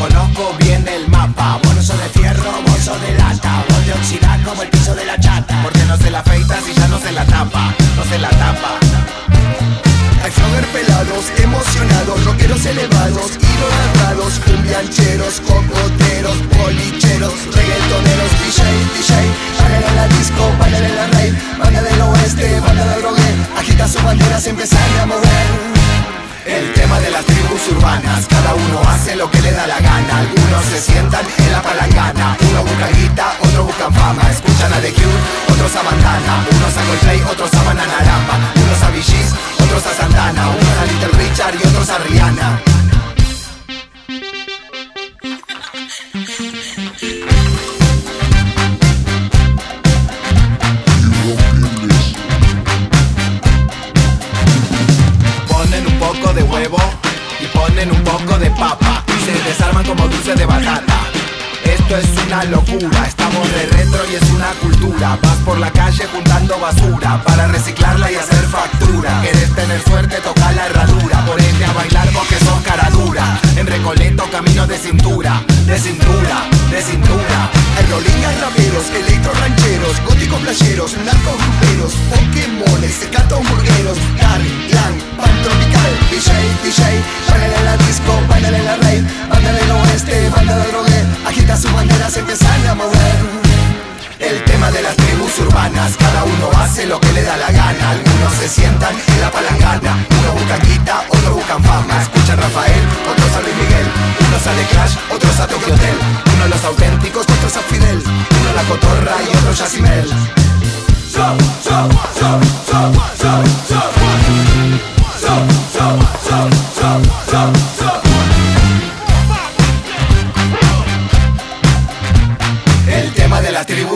Conozco bien el mapa. Bolso de fierro, bolso de lata. Voy de oxidar como el piso de la chata. Porque no se la afeita si ya no se la tapa. No se la tapa. Hay flogger pelados, emocionados Rockeros elevados, idolatrados Cumbiancheros, cocoteros, policheros Reggaetoneros, DJ, DJ Bailan a la disco, bailan en la rave Banda del oeste, banda del rogué Agita su bandera, se empezar sientan en la palangana, uno busca guita, otros buscan fama. Escuchan a The Cure, otros a Bandana, unos a Coldplay, otros a Bananaramba, unos a Vigis, otros a Santana, unos a Little Richard y otros a Rihanna. Ponen un poco de huevo y ponen un poco de papa. Se como dulce de batata. Esto es una locura, estamos de retro y es una cultura. Vas por la calle juntando basura para reciclarla y hacer factura. Quieres tener suerte, toca la herradura, ponete a bailar porque sos cara dura. En Recoleto camino de cintura, de cintura, de cintura. Hay rollingas raperos, electro rancheros, góticos playeros, narcos gruperos, pokémones, secatos hamburgueros, car, banda del drogué, agita sus banderas, empiezan a mover. El tema de las tribus urbanas, cada uno hace lo que le da la gana. Algunos se sientan en la palangana, uno busca guita, otros buscan fama. Escuchan Rafael, otros a Miguel, unos a The Clash, otros a Tokyo Hotel. Uno los auténticos, otros a Fidel, uno la cotorra y otro Yacimel. So, so, so, so,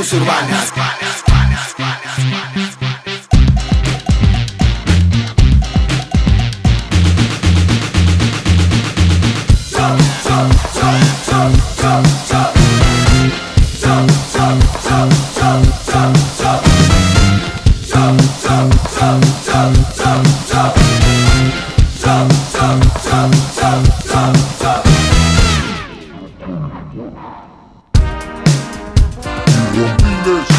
tribus urbanas. Top, top, top, top, top. Thunder